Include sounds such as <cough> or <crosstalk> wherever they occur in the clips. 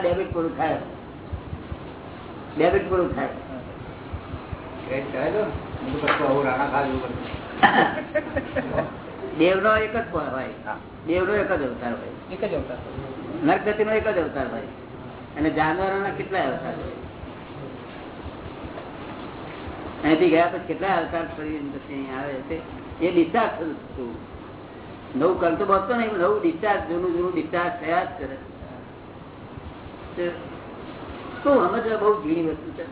Debit પૂરું થાય. Debit પૂરું થાય. દેવ નો એક જ હોય. દેવ નો એક જ અવતાર હોય. એક જ અવતાર નરગતિ નો એક જ અવતાર હોય. અને જાનવરો ના કેટલા અવતાર હોય. અહીંથી ગયા પછી કેટલા અવતાર ફરી પછી આવે છે. એ ડિસ્ચાર્જ થતું નવું કર્મ તો બસતો નહીં નવું ડિસ્ચાર્જ, જૂનું જૂનું ડિસ્ચાર્જ થયા જ કરે. શું સમજવા બહુ ઝીણી વસ્તુ છે?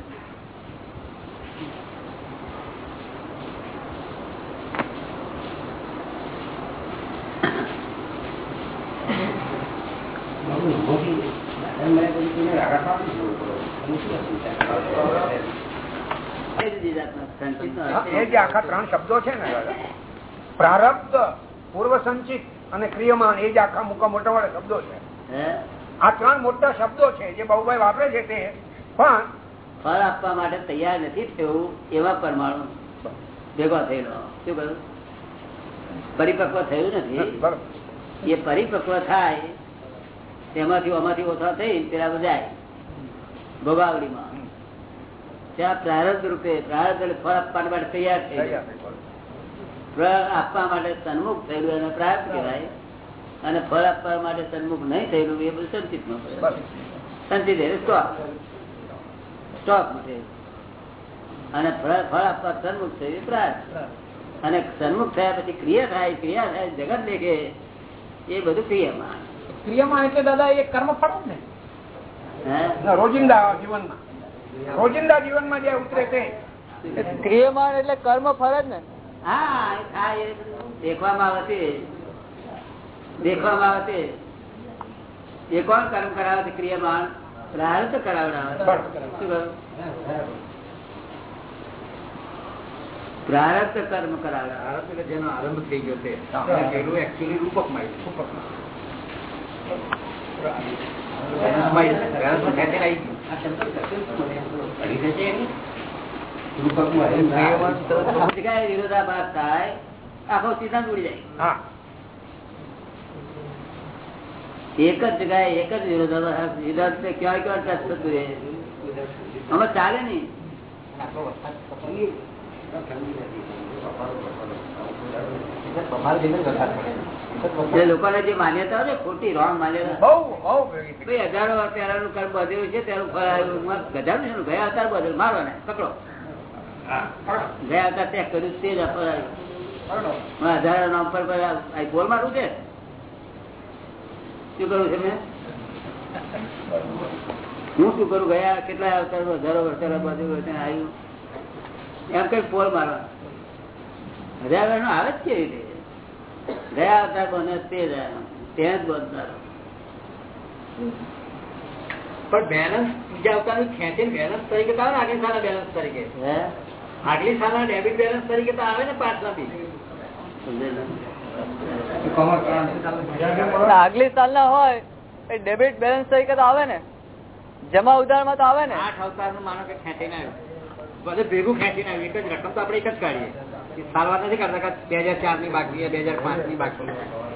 એ જ બીજા સંચિતનો અર્થ એ જે આખા ત્રણ શબ્દો છે ને પ્રારબ્ધ પૂર્વ સંચિત અને ક્રિયમાન એ જ આખા મોટા મોટા વાળા શબ્દો છે. આ ત્રણ મોટા શબ્દો છે જે બહુભાઈ વાપરે છે તે. પણ ફળ આપવા માટે તૈયાર નથી થયું એવા પરમાણુ ભેગા થયેલો. શું કહ્યું? પરિપક્વ થયું નથી? બરોબર. એ પરિપક્વ થાય તેમાંથી આમાંથી ઓછા થઈ પેલા જાય. ભોગાવડીમાં ત્યાં પ્રારબ્ધ રૂપે પ્રારબ્ધ એટલે ફળ આપવા માટે તૈયાર થઈ ગયું. ફળ આપવા માટે સન્મુખ થયેલું એને પ્રાર્થ કહેવાય. અને ફળ આપવા માટે સન્મુખ નહીં થયેલું એ બધું સંચિતમાં સંચિત એટલે સ્ટોક. સ્ટોક અને ફળ ફળ આપવા સન્મુખ થયું પ્રાર્થ અને સન્મુખ થયા પછી ક્રિયા થાય ક્રિયા થાય જગત દેખે એ બધું ક્રિયામાં. ક્રિયામાં એટલે દાદા એ કર્મ ફળ ને. હે? રોજિંદા જીવનમાં. રોજિંદા જીવનમાં જે ઉતરે તે ક્રિયમાન એટલે કર્મ ફરજ ને. હા એ થાય એ દેખવામાં આવે તે દેખવામાં આવે તે એ કોણ કર્મ કરાવે છે ક્રિયામાં પ્રાર્થ કરાવડાવે બરાબર. શું કહ્યું? પ્રારબ્ધ કર્મ કરાવડાવે જેનો આરંભ થઈ ગયો. પેલું રૂપકમાં જગ્યાએ વિરોધાભાસ થાય. આખો સિદ્ધાંત ઉડી જાય. હા. એક જ જગ્યાએ એક જ વિરોધાભાસ વિરોધ ક્યાં ક્યાં ટચ થતું રહે? ચાલે નહીં. જે લોકોને જે માન્યતા હોય ને ખોટી રોંગ માન્યતા. હજારો વાર પહેલાનું કર્મ બધેલું છે તેનું ગધાડું છે ગયા અવતાર બધેલું. મારો ને પકડો. ગયા અવતાર ત્યાં કર્યું તે જ અપરાયું હજારો નામ પર પર આ- આ બોલ મારું છે? શું કરું છે મેં? હું શું કરું? ગયા કેટલા અવતાર હજારો વર્ષ બધું આવ્યું. એમ કઈ પોલ મારવા હજાર વર્ષ આવે જ કેવી રીતે? ગયા હતા બને તે ત્યાં જ બંધારો. પણ બેલેન્સ બીજા અવતારનું ખેંચીને બેલેન્સ તરીકે તો આવે ને આગલી સાલના બેલેન્સ તરીકે. આગલી સાલના ડેબિટ બેલેન્સ તરીકે તો આવે ને પાછલા બી. આગલી સાલ ના હોય એ ડેબિટ બેલેન્સ તરીકે તો આવે ને. જમા ઉધારમાં તો આવે ને. આઠ અવતારનું માનો કે ખેંચીને આવ્યું. બધું ભેગું ખેંચીને આવ્યું. એક જ રકમ તો આપણે એક જ કાઢીએ. સારવાર નથી કરતા બે હજાર ચારની બાકી બે હજાર પાંચની બાકી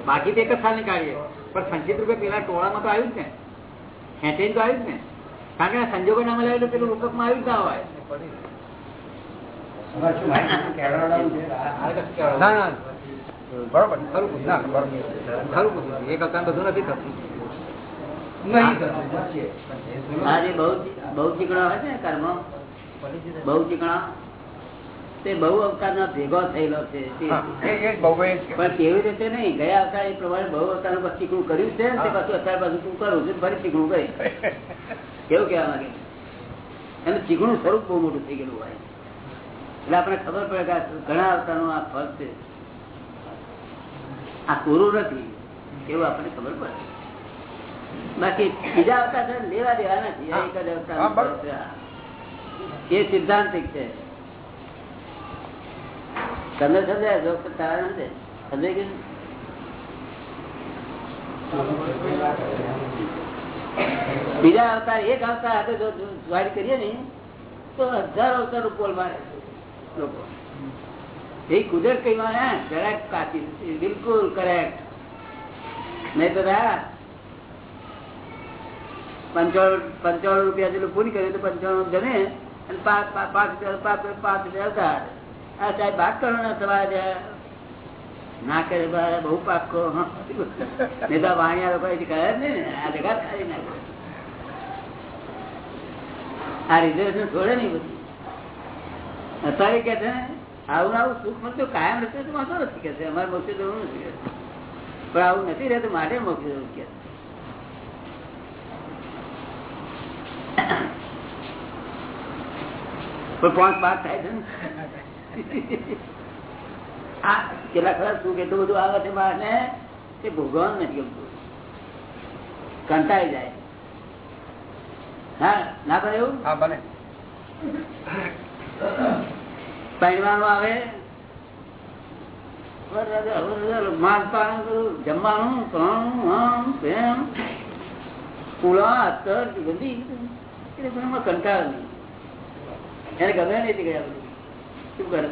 બાકી તો એક જ સાલ નીકાળીએ. પણ સંચિત રૂપે પેલા ટોળામાં તો આવ્યું જ ને. ખેંચી તો આવ્યું જ ને. કારણ કે સંજોગો ના મળે એટલે પેલું રૂપકમાં આવ્યું જ ના હોય. બરોબર. ના ખરું પૂછ્યું. એક બધું નથી થતું. બહુ ચીકણા હોય છે કર્મ? બહુ ચીકણા? તે બહુ અવતાર ભેગો થયેલો છે. પણ કેવી રીતે નહીં? ગયા અવતાર એ પ્રમાણે બહુ અવતારનું ચીકણું કર્યું છે તે પાછું અત્યાર પાછું તું કરું છું? ફરી ચીકણું કરી કેવું કેવા માંગે? એનું ચીકણું સ્વરૂપ બહુ મોટું થઈ ગયેલું હોય. એટલે આપણે ખબર પડે કે ઘણા અવતારનું આ ફળ છે. આ પૂરું નથી એવું આપણને ખબર પડે. બાકી બીજા અવતાર લેવા દેવા નથી. એક જ અવતાર. એ સિદ્ધાંતિક છે. તમને સમજાય? જો બીજા અવતાર, એક અવતાર હાથે જો જોઈન કરીએ ને, તો હજારો અવતાર પોલ મારે લોકો. એ કુદરત કઈ મારે કરેક્ટ કાચી બિલકુલ કરેક્ટ. નહીં તો પંચાવન પંચાવન રૂપિયા જેટલું પૂરી કર્યું તો પંચાવન જમે અને પાંચ પાંચ પાંચ રૂપિયા પાંચ હજાર ઉધાર આ સાહેબ ભાગ કરો ને તમારે ના કરે બહુ પાકો નેતા વાણિયા લોકો કરે જ આ જગા ખાલી ના આ રિઝર્વેશન છોડે નહીં બધું. અત્યારે કે છે આવું આવું સુખ મળતું કાયમ રહેશે તો વાંધો નથી કે છે. અમારે મોક્ષ જવું નથી પણ આવું નથી રહેતું, માટે મોક્ષ જવું કે પણ પાંચ પાંચ થાય છે ને. આ કેટલા ખરા શું કેટલું બધું આવે છે માણસને તે ભોગવવાનું નથી ગમતું. કંટાળી જાય. હા ના બને એવું? હા બને. પહેરવાનું આવે. જમવાનું ખાવાનું આમ તેમ. કુલા અત્તર બધી. એમાં નહીં. એને ગમે નથી ગયા બધું શું કરે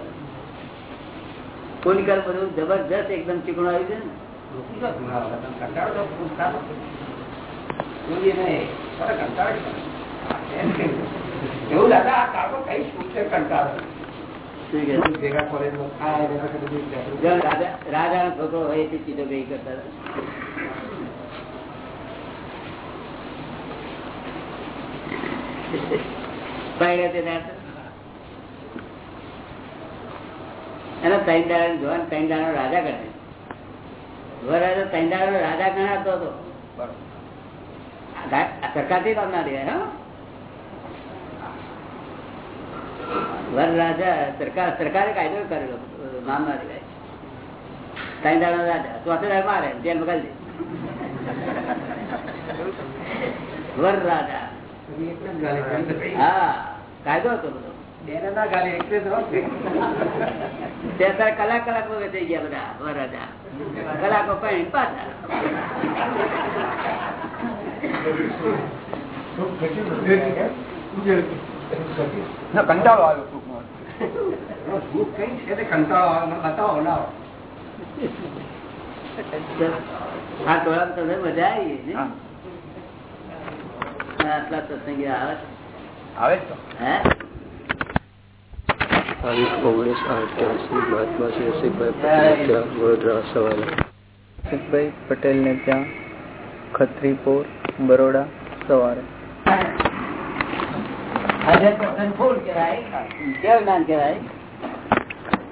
કોની કર બધું જબરજસ્ત એકદમ ચીકણું આવ્યું છે ને કંટાળો તો ખૂબ સારો. જોઈએ નહીં. અરે કંટાળો જ કરે. એમ કેમ? એવું દાદા આ કાકો કઈ શું છે કંટાળો શું કહે? ભેગા કોલેજમાં ખાય ને પછી બધું જાગૃત. જો રાજા રાજાનો છોકરો હોય તે ચીજો ભેગી કરતા હતા. પરણ્યો તે રાત. એનો ત્રણ દાડાનો જવાન ત્રણ દાડાનો રાજા કરે વરરાજો ત્રણ દાડાનો રાજા ગણાતો હતો. સરકારથી નામ ના દેવાય વર રાજા સરકાર સરકારે કાયદો કરેલો નામ ના દેવાય ત્રણ દાડાનો રાજા ચોથે દાડે મારે જેલ દે. વર રાજા. હા કાયદો હતો બધો. કલાક કલાક થઈ ગયા બધા વર કલાકો પણ પાછા. કંટાળો આવ્યો ટૂંકમાં. ભૂખ કઈ છે કંટાળો બતાવો લાવો તમને મજા આવી ને? આટલા સત્સંગી આવે? આવે તો. હે? તારીખ ઓગણીસ અઠ્યાસી મહાત્મા શ્રી રસિકભાઈ પટેલ ત્યાં વડોદરા સવાલ રસિકભાઈ પટેલ ને ત્યાં ખત્રીપોર બરોડા સવારે. કહેવાય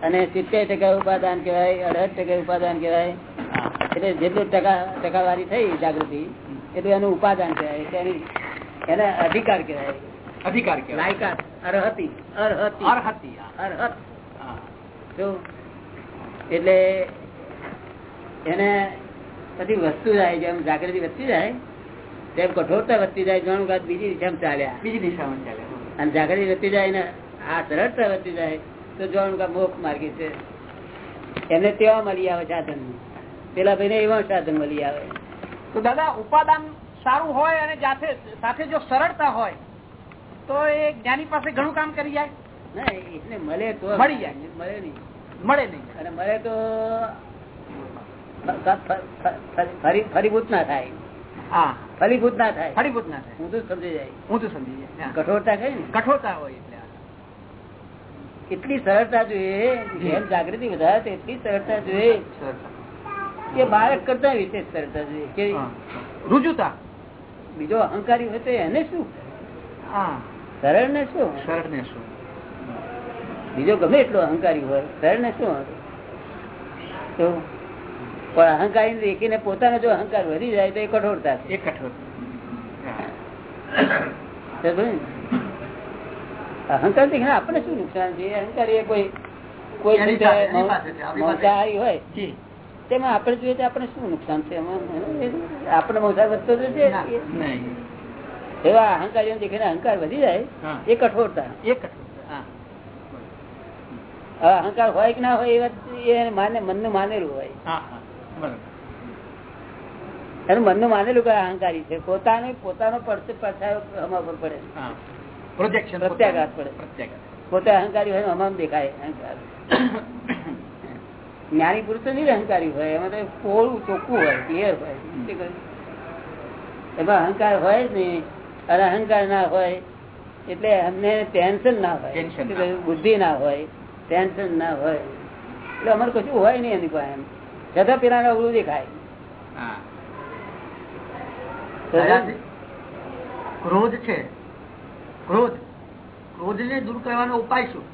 અને સિત્તેર ટકા ઉપાદાન કહેવાય અઢાર ટકા ઉપાદાન કહેવાય. એટલે જેટલું ટકા ટકાવારી થઈ જાગૃતિ એટલું એનું ઉપાદાન કહેવાય એટલે એની એને અધિકાર કહેવાય. અધિકાર લાયકાત અરહતી અરહતી અરહતી અરહત. એટલે એને પછી વસ્તુ જાય જેમ જાગૃતિ વધતી જાય તેમ કઠોરતા વધતી જાય જણ વખત બીજી દિશામાં ચાલ્યા. બીજી દિશામાં ચાલ્યા અને જાગૃતિ વધતી જાય ને આ સરળતા વધતી જાય તો જણ વખત મોખ માર્ગી છે. એમને તેવા મળી આવે સાધન પેલા ભાઈને એવા સાધન મળી આવે. તો દાદા ઉપાદાન સારું હોય અને જાતે સાથે જો સરળતા હોય તો એ જ્ઞાની પાસે ઘણું કામ કરી જાય. ના એટલે મળે તો મળી જાય. મળે નહીં. મળે નહીં. અને મળે તો ફરીભૂત ના થાય. હા. ફલીભૂત ના થાય. ફળીભૂત ના થાય. હું તો સમજી જાય. હું તો સમજી જાય કઠોરતા કઈ ને? કઠોરતા હોય એટલે એટલી સરળતા જોઈએ. જેમ જાગૃતિ વધારે એટલી સરળતા જોઈએ. કે બાળક કરતા વિશેષ સરળતા જોઈએ. કે. રુજુતા. બીજો અહંકારી હોય તો એને શું? હા. સરળ ને શું? સરળ ને શું? બીજો ગમે એટલો અહંકારી હોય સરળ ને શું? તો પણ અહંકારી દેખીને પોતાનો જો અહંકાર વધી જાય તો એ કઠોરતા છે. એ કઠોર અહંકાર દેખીને આપણને શું નુકસાન છે? અહંકાર એ કોઈ કોઈ. મમતાહારી હોય. તેમાં આપણે જોઈએ તો આપણે શું નુકસાન છે? આપણે મમતા વધતો તો છે? નહીં. એવા અહંકારીઓ દેખીને અહંકાર વધી જાય એ કઠોરતા. એ અહંકાર હોય કે ના હોય એ વાત માને મનનું માનેલું હોય. એનું મનનું માનેલું કે અહંકારી છે? પોતાને પોતાનો પડછાયો પર પડે પ્રોજેક્શન પ્રત્યાઘાત પડે. પોતે અહંકારી હોય ને અમામ દેખાય અહંકાર. જ્ઞાની પુરુષ તો અહંકારી હોય એમાં તો પોળું ચોખ્ખું હોય ક્લિયર હોય. એમાં અહંકાર હોય જ નહીં. અને અહંકાર ના હોય એટલે અમને ટેન્શન ના હોય? બુદ્ધિ ના હોય ટેન્શન ના હોય. એટલે અમારે કશું હોય નહીં એની પાસે એમ. છતાં પેલા અવળું દેખાય. ક્રોધ છે. ક્રોધ. ક્રોધ ને દૂર કરવાનો ઉપાય શું?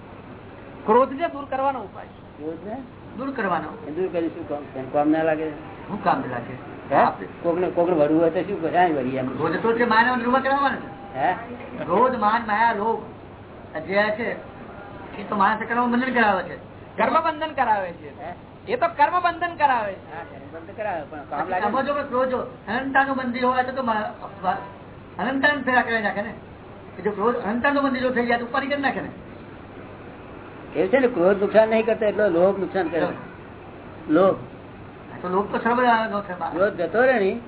ક્રોધ ને દૂર કરવાનો ઉપાય ક્રોધ ને? દૂર કરવાનો. દૂર કરીશું કામ ના લાગે? શું કામ લાગે? કોકને કોકને વરવું હોય તો શું કરે? વરી એમ? ક્રોધ તો છે માનવ નિર્વાહ કરવાનો છે? હે? ક્રોધ માન માયા લોક જે છે એ તો માણસ કર્મ બંધન કરાવે છે. કર્મ બંધન કરાવે છે. એ તો કર્મ બંધન કરાવે છે જો અનંતાનું બંધી હોય તો તો અનંતાન ફેરા કરી નાખે ને? જો ક્રોધ અનંતાનું બંધી જો થઈ જાય તો ઉપાડી કરી નાખે ને? એવું છે ને ક્રોધ નુકસાન નહીં કરતા એટલે લોભ નુકસાન કરે. લોભ. ક્રોધ જતો રહે ને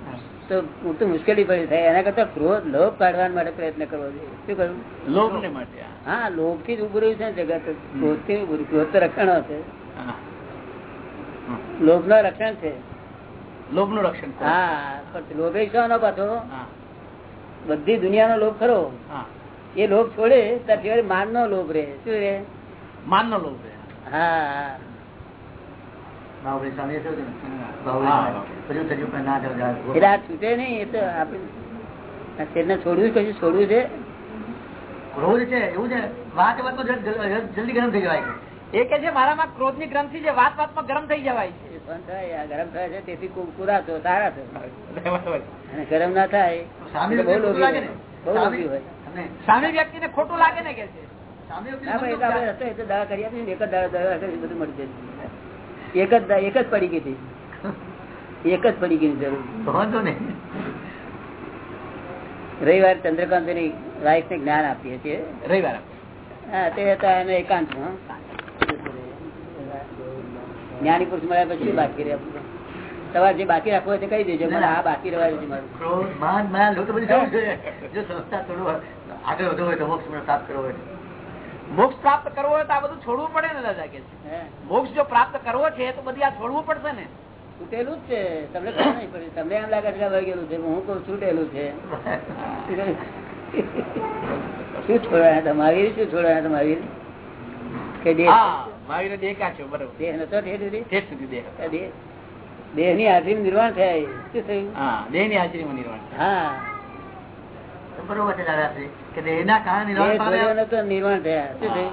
તો પૂરતું મુશ્કેલી પડી થાય. એના કરતા ક્રોધ લોભ કાઢવા માટે પ્રયત્ન કરવો જોઈએ. શું કરવું લોભ ને માટે હા. લોભથી જ ઉભું રહ્યું છે જગત. ક્રોધથી ઉભું ક્રોધ તો રક્ષણ છે. લોભ નો રક્ષણ છે. લોભનું રક્ષણ હા પણ લોભે શાનો પાછો? હા. બધી દુનિયાનો લોભ ખરો. હા. એ લોભ છોડે ત્યાં માન નો લોભ રહે. શું રે માન નો લોભ રહે. હા. છોડવું કશું છોડવું છે ક્રોધ છે એવું છે વાત જલ્દ- જલ્દી ગરમ થઈ જવાય એ કે છે મારામાં ક્રોધની ગ્રંથિ છે વાત વાતમાં ગરમ થઈ જવાય ગરમ થાય છે તેથી કુરા છો સારા છો. અને ગરમ ના થાય સામી વ્યક્તિ ને? ખોટું લાગે ને કે છે? સામી દવા કરી આપીએ એક જ દવા દવા બધું મળી જશે એક જ એક જ પડી ગઈ હતી. એક જ પડી ગઈ જરૂર. રવિવાર ચંદ્રકાંતની વાઇફ ને જ્ઞાન આપીએ છીએ. રવિવાર હા તે હતા એને એકાંત જ્ઞાની પુરુષ મળ્યા પછી બાકી રહે? તમારે જે બાકી રાખવું હોય તે કહી દેજો મને આ બાકી રહેવા છે મારું. માન, બધું જો સંસ્થા થોડું આગળ વધવું હોય તો મોક્ષ મને પ્રાપ્ત કરવો હોય. મોક્ષ પ્રાપ્ત કરવો હોય તો આ બધું છોડવું પડે ને દાદા કે મોક્ષ જો પ્રાપ્ત કરવો છે તો બધી આ છોડવું પડશે ને. છૂટેલું જ છે. તમને ખબર નહીં પડે. તમને એમ લાગે છે વળગેલું છે હું કહું છૂટેલું છે. શું છોડવાના તમારી શું છોડવાના તમારી કે દેહ? ની હાજરી નિર્માણ થાય. શું થયું? દેહની હાજરી નિર્માણ હા. બરોબર છે દાદાશ્રી કે દેહના કારણે નિર્વાણ પામે. છોડ્યો થયા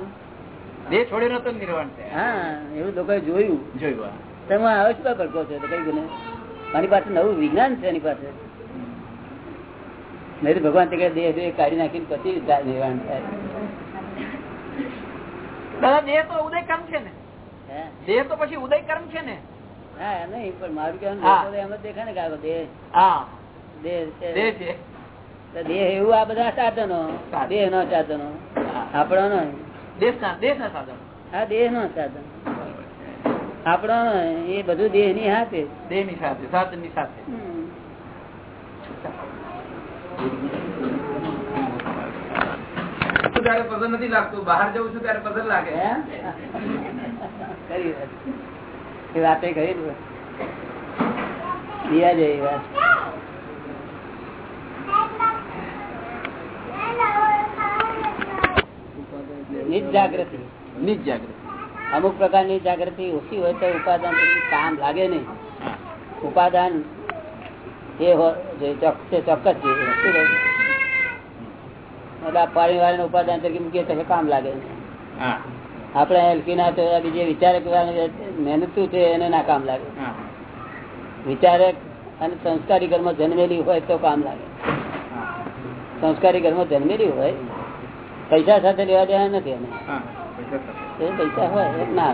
દેહ છોડ્યો નતો નિર્વાણ થયા હા એવું લોકોએ જોયું. જોયું તમે આવે શું ભડકો છો? તો કઈ ગયું મારી પાસે નવું વિજ્ઞાન છે એની પાસે. નહીં ભગવાન તે દેહ દેહ કાઢી નાખીને પછી નિર્વાણ થાય. દાદા દેહ તો ઉદય કર્મ છે ને. દેહ તો પછી ઉદય કર્મ છે ને. હા નહીં પણ મારું કહેવાનું તો એમ જ દેખાય ને કે દેહ. હા. દેહ છે. દેહ એવું આ બધા સાધનો. દેહ નો સાધનો. આપણો નો દેહ નો સાધન. આપણો એ બધું દેહની હાથે દેહની સાથે. સાધનની સાથે ત્યારે પસંદ નથી લાગતું બહાર જવું છું ત્યારે પસંદ લાગે. હે? કરી વાત. એ વાતે કરી ને. દિયા જેવી વાત. નિજ જાગૃતિ નિજ જાગૃતિ અમુક પ્રકારની જાગૃતિ ઓછી હોય તો ઉપાદાન કામ લાગે નહીં. ઉપાદાન એ ચોક્કસ વાળાનું ઉપાદાન તરીકે મૂકીએ તો કામ લાગે આપણે હલકી ના તો બીજે વિચારક મહેનત છે એને ના કામ લાગે. વિચારક અને સંસ્કારી ઘરમાં જન્મેલી હોય તો કામ લાગે. સંસ્કારી ઘરમાં જન્મેલી હોય પૈસા સાથે લેવા દેવા નથી અમે. પૈસા હોય ના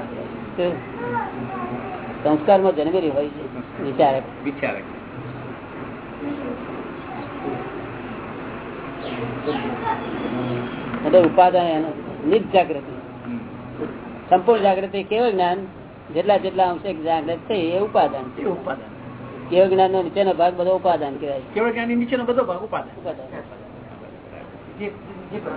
સંસ્કારમાં જન્મેલી હોય છે વિચારક. વિચારક. એટલે ઉપાદાન એનું નિજ જાગૃતિ. સંપૂર્ણ જાગૃતિ કેવું જ્ઞાન જેટલા જેટલા અંશે જાગૃત થઈ એ ઉપાદાન એ ઉપાદાન. કેવું જ્ઞાન નો નીચેનો ભાગ બધો ઉપાદાન કહેવાય. કેવળ જ્ઞાન નીચેનો બધો ભાગ ઉપાદાન. ઉપાદાન. નિમિત્ત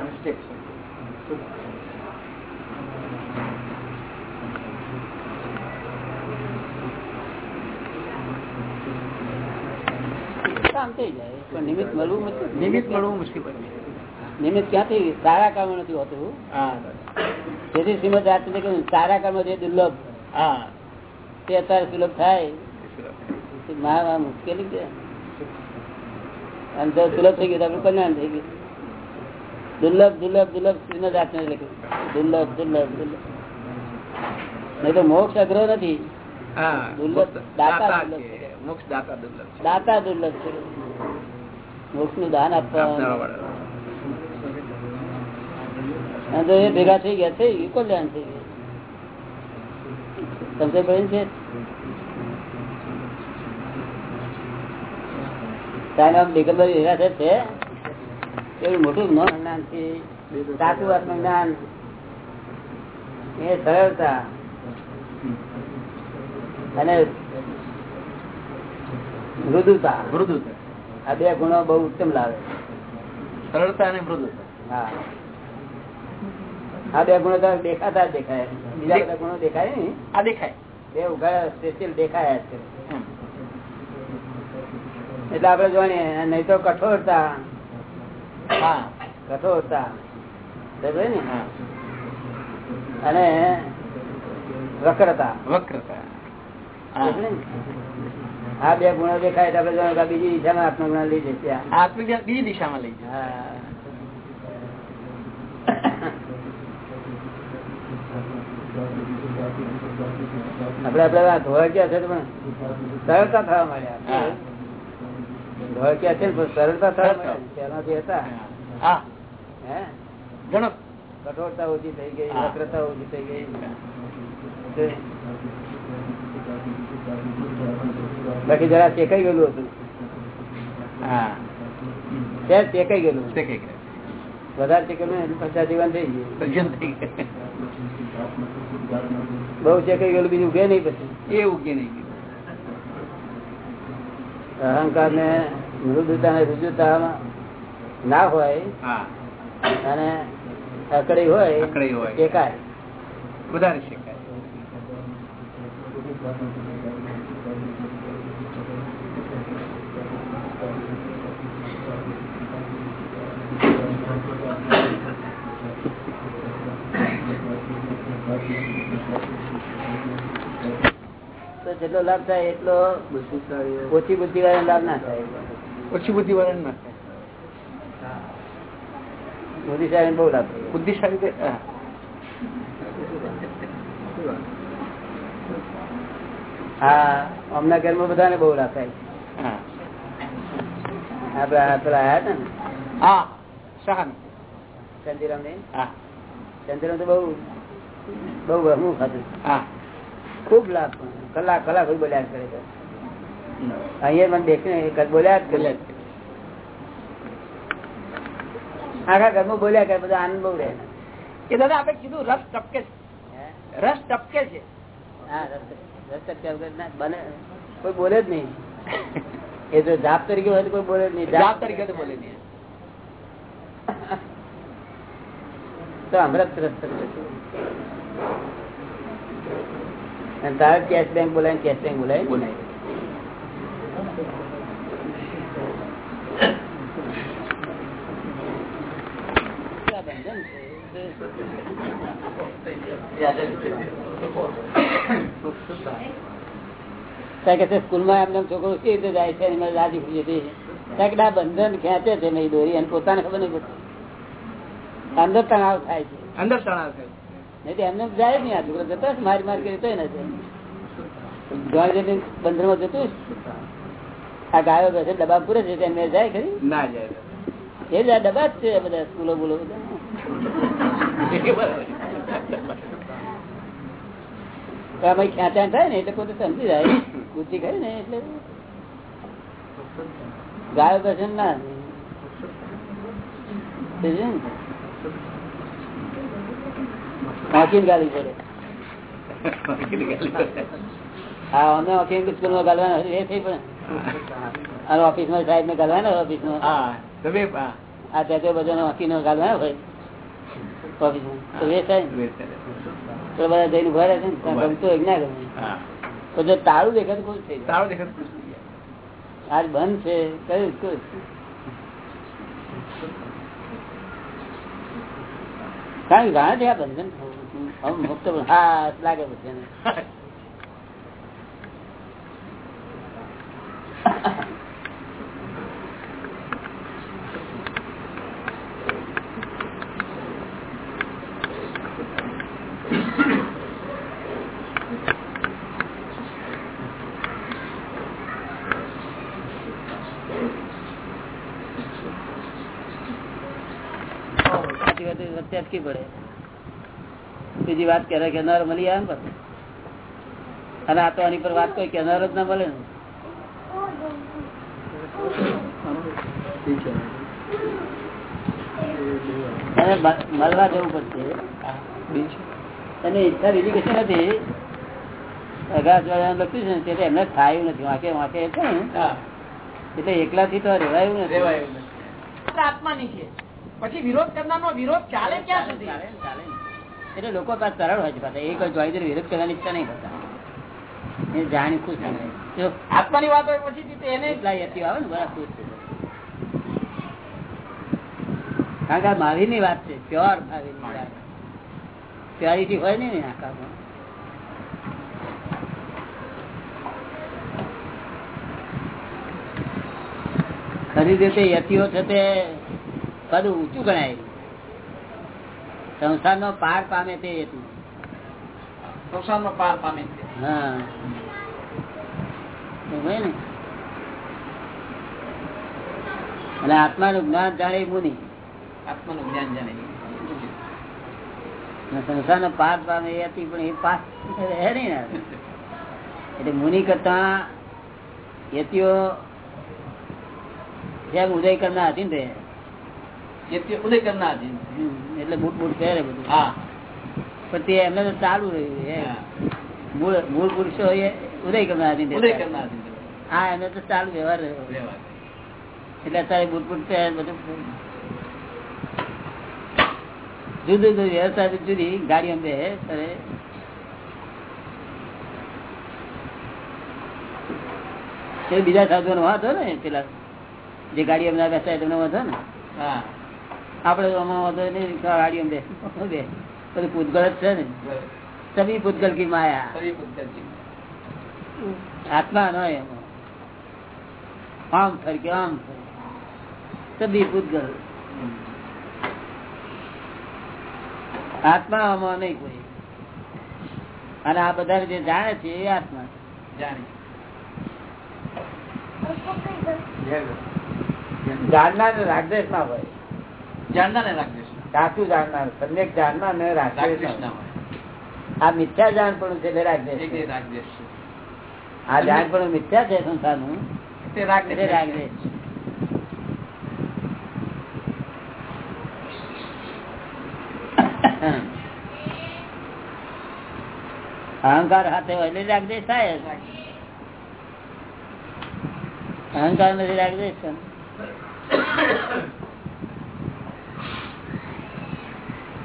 મળવું નિમિત્ત મળવું મુશ્કેલ નિમિત્ત ક્યાંથી? સારા કામ નથી હોતું? તેથી શ્રીમદ રાજચંદ્ર કે સારા કામ જે દુર્લભ. તે અત્યારે સુલભ થાય. મુશ્કેલી છે. અને સુલભ થઈ ગયું આપડે કલ્યાણ થઈ ગયું. દુર્લભ દુર્લભ દુર્લભ શ્રીમદ રાજચંદ્ર લખ્યું દુર્લભ દુર્લભ દુર્લભ. નહીં તો મોક્ષ અઘરો નથી. હા દુર્લભ દાતા દાતા છે. છે. મોક્ષ દાતા દુર્લભ દાતા દુર્લભ છે. મોક્ષનું દાન આપવા આપનારાવાળા. એ ભેગા થઈ ગયા થઈ ગયું કલ્યાણ થઈ ગયું. સમજ પડી છે? તારે આમ વિરાસત છે? એવું મોટું જ્ઞાન જ્ઞાન છે સાચું આત્મજ્ઞાન એ સરળતા. અને મૃદુતા. મૃદુતા. આ બે ગુણો બહુ ઉત્તમ લાવે સરળતા અને મૃદુતા. હા. આ બે ગુણો તો દેખાતા દેખાય. બીજા બધા ગુણો દેખાય ને આ દેખાય. બે ઉઘાડા સ્પેશિયલ દેખાયા છે. એટલે આપડે જોઈએ નહીં તો કઠોરતા હા કઠોરતા ને? અને વક્રતા. વક્રતા? આ બે ગુણો દેખાય તો આપડે બીજી દિશામાં આત્મજ્ઞાન લઈ જશે આત્મજ્ઞાન બીજી દિશામાં લઈ જશે. આપડે આપડે ધોવા ગયા છે સરળતા થવા હા. માંડ્યા ધોળકિયા છે સરળતા તેનાથી હતા. ઘણો કઠોરતા ઓછી થઈ ગઈ વક્રતા ઓછી થઈ ગઈ. બાકી જરા ચેકાઈ ગયેલું હતું. ત્યાં ચેકાઈ ગયેલું. તે વધારે ચેકેલું ને એટલે પચાસ જીવન થઈ ગયું. બહુ ચેકાઈ ગયેલું બીજું ઉભે નહીં પછી. એ ઉગે નહીં. અહંકાર ને મૃદુતા ને રુજુતા ના હોય અને અકડી હોય હોય. વધારે શકાય. જેટલો લાભ થાય એટલો ઓછી બુદ્ધિ વાળા લાભ ના થાય. ઓછી બુદ્ધિ વાળા ના થાય. બુદ્ધિશાળી બહુ લાભ બુદ્ધિશાળી હા. અમના ઘરમાં બધાને બહુ આપડે પેલા હતા ને? હા સહન ચંદીરામ ને હા. ચંદીરામ તો બહુ બહુ વહેમું ખાતું હા. ખૂબ લાભ કલાક કલાક બોલ્યા કરે છે અહીંયા મને દેખીને જ બોલ્યા જ કરે. આખા ઘરમાં બોલ્યા કરે બધા આનંદ બહુ રહે. કે દાદા આપડે કીધું રસ ટપકે છે. રસ ટપકે છે. હા બને. કોઈ બોલે જ નહીં. એ તો જાપ તરીકે હોય તો કોઈ બોલે જ નહીં. જાપ તરીકે તો બોલે નહીં. તો અમૃત રસ અને તારે કેશ બેંક બોલાય કેશ બેંક બોલાય? બોલાય બંધન છે સ્કૂલમાં એમને છોકરો સી રીતે જાય છે એની મારી રાજી ખુશી હતી ત્યાં બંધન ખેંચે છે મેં દોરી અને પોતાને ખબર નહીં પડતી. અંદર તણાવ થાય છે. અંદર તણાવ થાય નહીં તો એમને જાય નહીં. આ છોકરો જતો મારી મારી કરી તોય નથી બંધનમાં જતું આ ગાયો બેસે ડબ્બા પૂરે છે તેને જાય ખરી? ના જાય. એ જ આ ડબ્બા જ છે બધા સ્કૂલો બોલો બધા. તો આમાં ખેંચાણ થાય ને એટલે પોતે સમજી જાય. બુદ્ધિ ખરી ને એટલે. ગાયો બેસે ના સમજ્યું ને? વાંકીને ગાલી પડે. હા અમે વાંકીને સ્કૂલમાં ગાલવાના હોય એ થઈ પણ. અને ઓફિસમાં સાહેબ ને ગાલવાના ઓફિસમાં હા તમે હા. આ ત્યાં બધા વાંકીને ગાલવાના હોય. ઓફિસમાં તો એ તો બધા જઈને ઊભા રહે છે ને. ગમતું હોય ના ગમે. તો જો તાળું દેખાતું ખુશ થઈ જાય. તારો ખુશ આજ બંધ છે. કયું? કારણ કે ઘણા આ બંધન મુક્ત હા લાગે પછી <laughs> એને. સાચી વાત વચ્ચે અટકી પડે બીજી વાત કરે કેનાર મળી આવે ને પછી. અને આ તો આની પર વાત કોઈ કેનાર જ ના મળે ને? મળવા જવું પડશે. અને ઈચ્છા બીજી કશી નથી. અગાસ લખ્યું છે ને એમને થાયું નથી. વાંકે વાંકે છે એટલે એકલા થી તો રેવાયું નથી. આત્માની છે પછી વિરોધ કરનારનો વિરોધ ચાલે ક્યાં સુધી? ચાલે. એટલે લોકો પાસે સરળ હોય છે પાછા. એ કોઈ જોઈ વિરોધ કરવાની ઈચ્છા નહીં કરતા. એ જાણી ખુશ જો આત્માની વાત હોય પછી તે એને લાવી હતી. આવે ને બરાબર ખુશ કારણ કે આ મહાવીરની વાત છે. પ્યોર મહાવીરની વાત પ્યોરિટી હોય ને આકામાં ખરી રીતે યતિઓ છે તે કદ ઊંચું ગણાય. સંસાર નો પાર પામે તે હેતુ. સંસાર નો પાર પામે હા. ને. અને આત્માનું જ્ઞાન જાણે મુનિ મુનિ આત્માનું જ્ઞાન જાણે સંસાર નો પાર પામે એ હતી પણ એ પાસ રહે નહીં ને એટલે મુનિ કરતા યતિઓ જેમ ઉદય કરનાર હતી ને તે જે ઉદય કરનાર એટલે બૂટ બૂટ પહેરે બધું. હા. પણ તે એમને તો ચાલુ રહ્યું મૂળ મૂળ પુરુષો ઉદય કરનાર હતી ને તે. ઉદય કરનાર હા એમને તો ચાલુ વ્યવહાર રહ્યો. એટલે અત્યારે બૂટ બૂટ પહેરે બધું. જુદું જુદું વ્યવસ્થા જુદી ગાડી ગાડીઓ બે ત્યારે તે બીજા સાધુનો વાંધો ને પેલા જે ગાડી અમને બેસાય તમને વાંધો ને? હા. આપડે તો આમાં વાંધો નહીં ગાડીઓ બે બે બધું જ છે ને? સભી પૂતગલ કી માયા. આત્મા ન એમાં. આમ ફરકે આમ ફરકે સભી પૂતગલ આત્મા આમાં નહીં કોઈ. અને આ બધા જે જાણે છે એ આત્મા છે. જાણી. જાણનાર રાગદેશ ના રાગદેશ સાચું જાણનાર. સમ્યક જાણનાર ને. હોય આ મિથ્યા જાણ પણ છે છે આ જાણ પણ મિથ્યા છે સંસારનું. અહંકાર હાથે એટલે રાગદેશ થાય અહંકાર નથી રાગદેશ છે.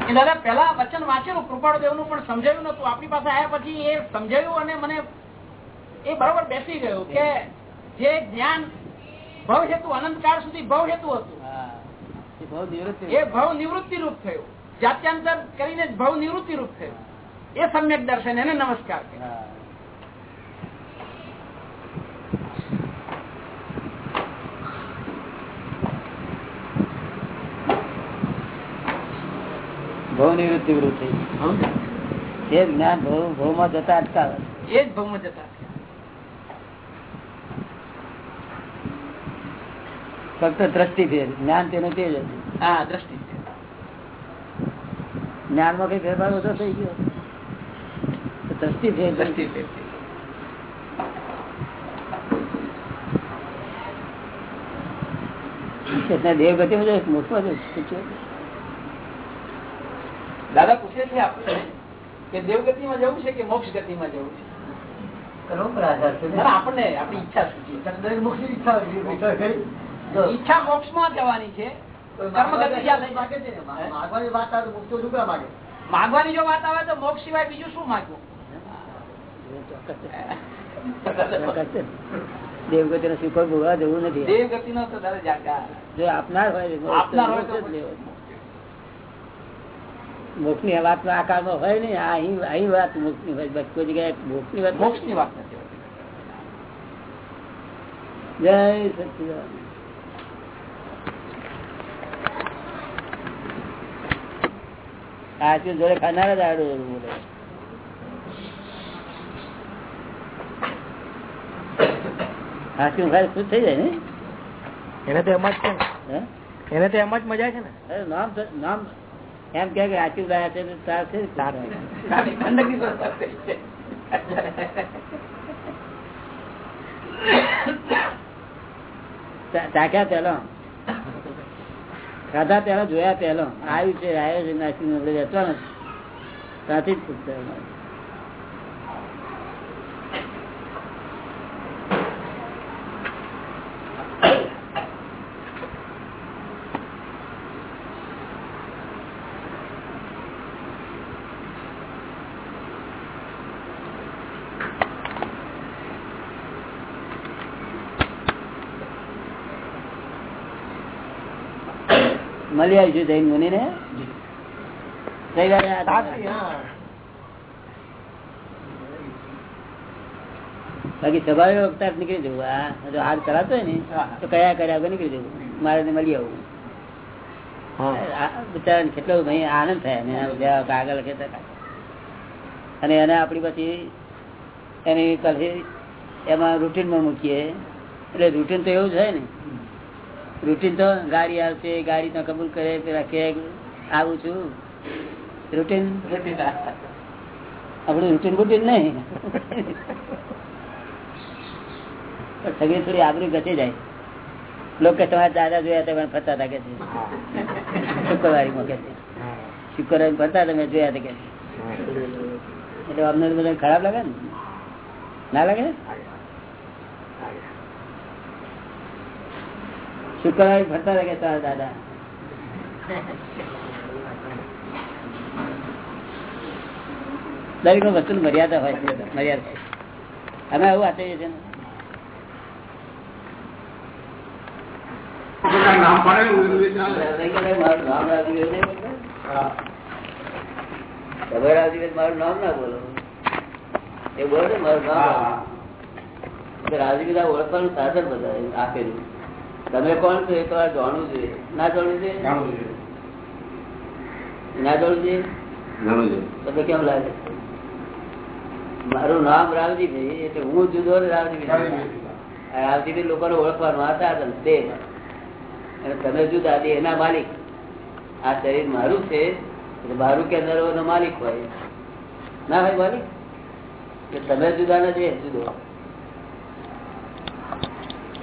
એ દાદા પેલા વચન વાંચેલું કૃપાળુદેવનું પણ સમજાયું નતું આપણી પાસે આવ્યા પછી એ સમજાયું અને મને એ બરોબર બેસી ગયું કે જે જ્ઞાન ભવ હેતુ અનંતકાળ સુધી ભવ હેતુ. હતું એ ભવ નિવૃત્તિ રૂપ થયું. જાત્યાંતર કરીને ભવ નિવૃત્તિ રૂપ થયું. એ સમ્યક દર્શન એને નમસ્કાર કહેવાય. હા. ભવ નિવૃત્તિ વૃત્તિ એ જ્ઞાન ભવમાં જતા અટકાવે એ જ ભવમાં જતા ફક્ત દ્રષ્ટિ ફેર જ્ઞાન તેનું તે જ હતું. હા દ્રષ્ટિ છે. જ્ઞાનમાં કઈ ફેરફાર ઓછો થઈ ગયો? દ્રષ્ટિ ફેર દ્રષ્ટિ છે. એટલે દેવગતિ મોટમાં જ દાદા પૂછે છે આપણે કે દેવગતિમાં જવું છે કે મોક્ષ ગતિમાં જવું છે? આપણને આપણી ઈચ્છા શું છે? ઈચ્છા મોક્ષ. માં જવાની છે. માગવાની ગતિ મા- જો વાત આવે તો મોક્ષ સિવાય બીજું શું માગવું. દેવગતિ નો સુખ ભોગવા જવું નથી. દેવ ગતિ નો તો આપનાર હોય આપનાર હોય તો મોક્ષની વાત આકારમાં હોય ને આ અહીં અહીં વાત મોક્ષની હોય કોઈ જગ્યાએ મોક્ષની વાત મોક્ષની વાત નથી જય સચિદાન આ જોડે ખાનાર જ આડું બોલે. હાસ્યું ખાય ખુશ થઈ જાય ને? એને તો એમાં જ છે હે? એને તો એમાં જ મજા છે ને. નામ નામ એમ કે આચું ગયા છે ટાંક્યા પેલો ખાધા પેલો જોયા પેલો આવ્યું છે આવ્યો છે નાસી વેચવાનો. ત્યાંથી જ મળી આવીશું જૈન મુનિ ને બાકી સ્વભાવે વખત નીકળી જવું. આ જો હાથ કરાતો હોય ને તો કયા કર્યા વગર નીકળી જવું? મારે મળી આવું. બિચારા કેટલો ભાઈ આનંદ થાય. કાગળ કહેતા અને એને આપણી પછી એની પછી એમાં રૂટીનમાં મૂકીએ. એટલે રૂટીન તો એવું જ હોય ને. રૂટીન તો ગાડી આવશે ગાડી તો કબૂલ કરે પેલા કે આવું છું. રૂટીન? આપડે રૂટીન બુટીન નહીં. પણ થોડી આગળ ઘટી જાય. લોકો તમારા દાદા જોયા હતા પણ ફરતા હતા કે શુક્રવારીમાં શુક્રવારી માં કે શુક્રવારી ફરતા તમે જોયા હતા કે એટલે અમને બધા ખરાબ લાગે ને? ના લાગે શુક્રવારે ફરતા હતા તારા દાદા? દરેક વસ્તુ મર્યાદા હોય છે મર્યાદા અમે આવું વાંચીએ છીએ. મારું નામ ના બોલો. એ બોલો મારું નામ હા. રાજીવ ઓળખવાનું સાધન બધા આપેલું. તમે કોણ છો? એ તો આ જાણવું જોઈએ. ના જાણવું જોઈએ? ના જાણવું જોઈએ? તમે કેમ લાગે? મારું નામ રાવજીભાઈ એટલે હું જુદો રાવજી રાવજીભાઈ. રાવજી રાવજીભાઈ લોકોને ઓળખવાનું હતા તે. અને તમે જુદા તે એના માલિક. આ શરીર મારું છે એટલે મારું કે નો માલિક હોય. ના હોય માલિક? તમે જુદા નથી છે જુદો.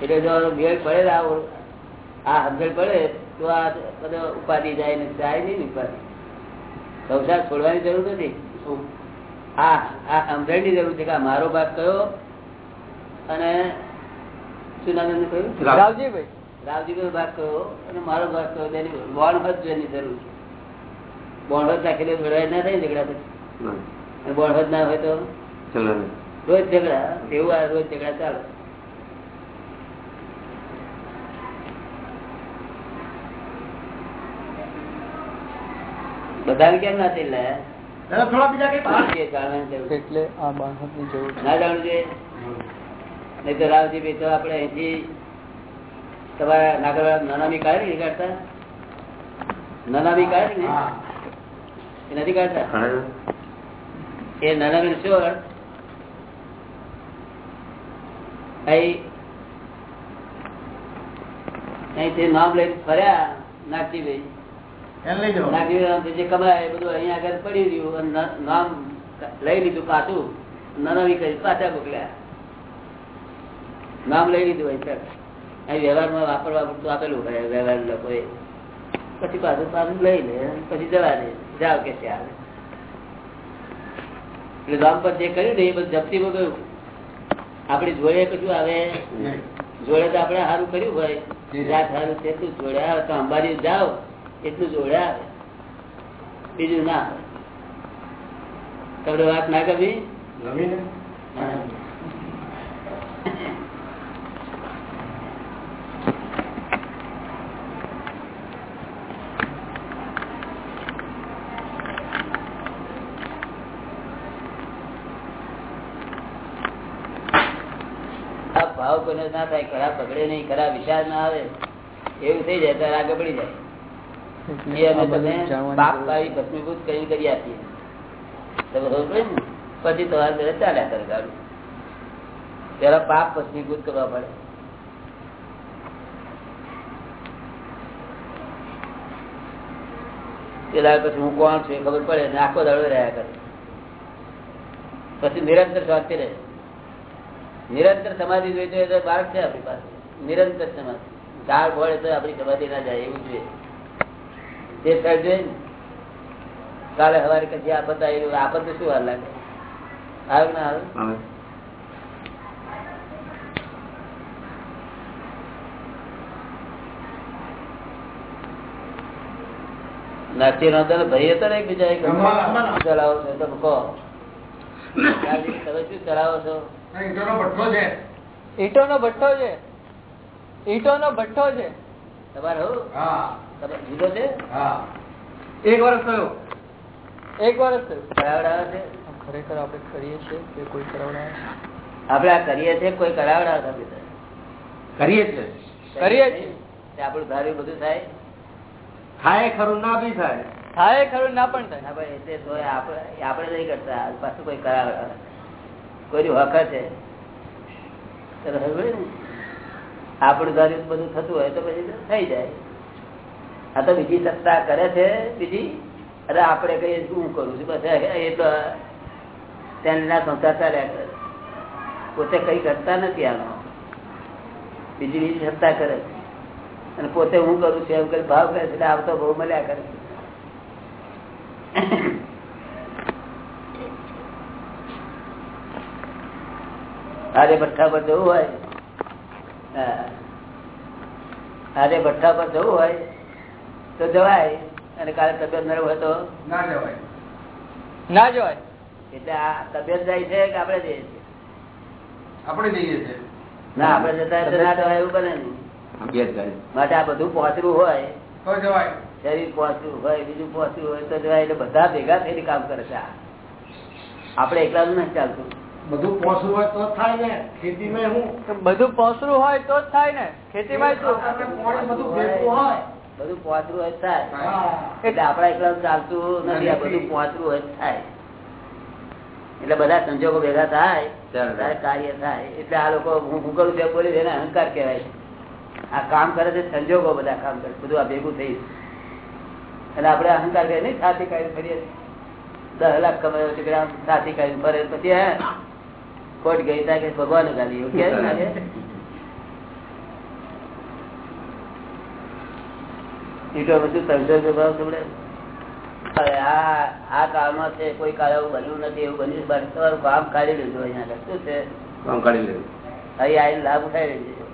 એટલે જો મેળ પડે આ સમજણ પડે તો આ બધો ઉપાધિ જાય ને જાય નહીં ઉપાધિ. સંસાર છોડવાની જરૂર નથી. આ આ સમજણની જરૂર છે કે આ મારો ભાગ કયો અને સુનાનંદ કહ્યું? રાવજીભાઈ. રાવજીભાઈ ભાગ કયો અને મારો ભાગ કયો તેની બોણવત જોવાની જરૂર છે. બોણવત રાખેલી જોડાય ના થાય ને ઝઘડા પછી? અને ના હોય તો? રોજ ઝઘડા એવું આ રોજ ઝઘડા ચાલે. બધાને કેમ ના થઈ થોડા બીજા કઈ બહાર. એટલે આ બાળકની જરૂર ના જાણવું જોઈએ. નહીં તો રાવજી ભાઈ તો આપણે અહીંથી તમારા નાગરવાળા નાનામી કાઢે ને કાઢતા? નાનામી કાઢે ને? એ નથી કાઢતા? એ નાનામી શું અહીંથી નામ લઈને ફર્યા નાગજીભાઈ એને લઈ જાઓ નાગજીભાઈ જે કમાય બધું અહીંયા આગળ પડી રહ્યું નામ લઈ લીધું પાછું. નાનામી કરી પાછા મોકલ્યા. નામ લઈ લીધું હોય અહીં વ્યવહારમાં વાપરવા પૂરતું આપેલું હોય વ્યવહાર લોકોએ પછી પાછું પાછું લઈ લે પછી જવા દે. જાવ કે છે આવે એટલે ગામ પર જે કર્યું ને એ બધું જપ્તીમાં ગયું. આપડે જોડે કશું આવે? જોડે તો આપણે સારું કર્યું હોય. જાત સારું છે તું જોડે આવે તો અંબાજી જાઓ. એટલું જોડે આવે. બીજું ના તમે વાત ના કરવી? ભાવ કોને ના થાય ખરાબ બગડે નહીં ખરાબ વિશાળ ના આવે એવું થઈ જાય ત્યારે આગળ પડી જાય. એ અમે તમે પાપ ભાવી ભસ્મીભૂત કરી કરી આપીએ. તમે ખબર પડે ને? પછી તમારે ઘરે ચાલ્યા કરે ગાડું પેલા પાપ ભસ્મીભૂત કરવા પડે. પેલા પછી હું કોણ છું એ ખબર પડે ને આખો દાડો રહ્યા કરે. પછી નિરંતર શાંતિ રહે. નિરંતર સમાધિ હોય તો બાળક છે આપણી પાસે. નિરંતર સમાધિ. ઝાડ ભળે તો આપણી સમાધિ ના જાય એવું જોઈએ તે ને. કાલે સવારે કદી આફત આવી આફત તો શું હાલ લાગે? આવ્યું ના આવે? નરસિંહ નો ભાઈ હતો ને એક? બીજા એક ચલાવો છો તમે કહો. તમે શું ચલાવો છો? ઈંટોનો ભઠ્ઠો છે. ઈટો નો ભઠ્ઠો છે. ઈટો નો ભઠ્ઠો છે. તમારે? હું. જુદો છે? હા. એક વર્ષ થયો. એક વર્ષ થયું. છે? ખરેખર આપણે કરીએ છીએ કે કોઈ કરાવડાવે આપણે આ કરીએ છીએ કોઈ કરાવડાવતા નથી. કરીએ છીએ કરીએ છીએ. આપડું આપણું ધાર્યું બધું થાય. થાય ખરું ના બી થાય. થાય ખરું ના પણ થાય. એટલે આપણે આપણે નહીં કરતા. પાછું કોઈ કરાવડાવે કોઈ હક છે? આપણું ધાર્યું બધું થતું હોય તો પછી થઈ જાય. આ તો બીજી સત્તા કરે છે બીજી? અરે આપણે કહીએ, શું કરું છું? બસ, એ તો તેના સંસાર ચાલ્યા પોતે કઈ કરતા નથી આનો. બીજી બીજી સત્તા કરે. અને પોતે હું કરું છું, એમ કરી ભાવ કરે છે આવતો બહુ મળ્યા કરે આજે ભઠ્ઠા પર જવું હોય. હા. આજે ભઠ્ઠા પર જવું હોય. તો જવાય. અને કાલે તબિયત નરમ હોય તો? ના જવાય. ના જવાય? એટલે આ તબિયત જાય છે કે આપણે જઈએ છીએ? આપણે જઈએ છીએ. ના આપણે જતા ના જવાય એવું બને નહીં. માટે આ બધું પહોંચવું હોય. તો જવાય. શરીર પહોંચવું હોય બીજું પહોંચવું હોય તો જવાય. એટલે બધા ભેગા થઈને કામ કરે છે. આપણે એકલાનું નથી ચાલતું. બધું પોસરું હોય તો થાય ને. ખેતીમાં હું બધું પોસરું હોય તો જ થાય ને. ખેતીમાં માં બધું ભેગું હોય. બધું પહોંચવું જ થાય. એટલે આપડા એકલા ચાલતું નથી આ બધું પહોંચવું જ થાય. એટલે બધા સંજોગો ભેગા થાય ત્યારે કાર્ય થાય. એટલે આ લોકો હું હું કરું બોલી એને અહંકાર કહેવાય આ કામ કરે છે સંજોગો બધા કામ કરે બધું આ ભેગું થઈ અને આપણે અહંકાર કરીએ નહીં સાથી કાઢી ફરીએ. દસ લાખ કમાયો છે સાથી કાઢી ફરે. પછી હે ખોટ ગઈ ત્યાં કે ભગવાન ગાલી એવું <laughs> કહે છે ને આજે? ઈટો બધું ત્રણસો ભાવ સંભળે. હવે આ આ કાળમાં છે કોઈ કાળ એવું બન્યું નથી એવું બન્યું બસ તમારું કામ કાઢી લીધું અહીંયા શું છે? કામ કાઢી લેવું અહીં આવીને લાભ ઉઠાવી લેજો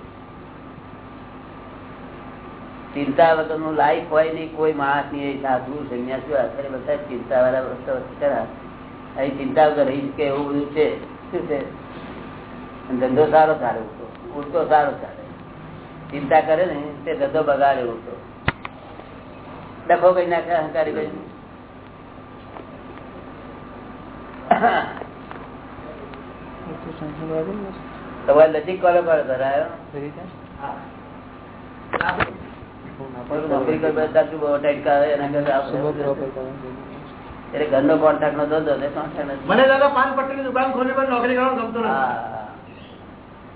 ચિંતા વગરનું લાઈફ હોય નહીં કોઈ માણસની સાધુ સંન્યાસી અત્યારે બધા ચિંતા વાળા વસ્તુ ખરા અહીં ચિંતા વગર રહી શકે એવું બધું છે. શું છે? ધંધો સારો ચાલે ઉડતો ઉડતો સારો ચાલે. ચિંતા કરે ને તે ધંધો બગાડે ઉડતો. ડખો કઈ નાખે અહંકારી કઈ તમારે નજીક કોલો કોલો ધરાયો? એટલે ઘરનો કોન્ટ્રાક્ટ નો. મને દાદા પાન પટ્ટીની દુકાન ખોલી પણ નોકરી કરવાનું ગમતું નથી.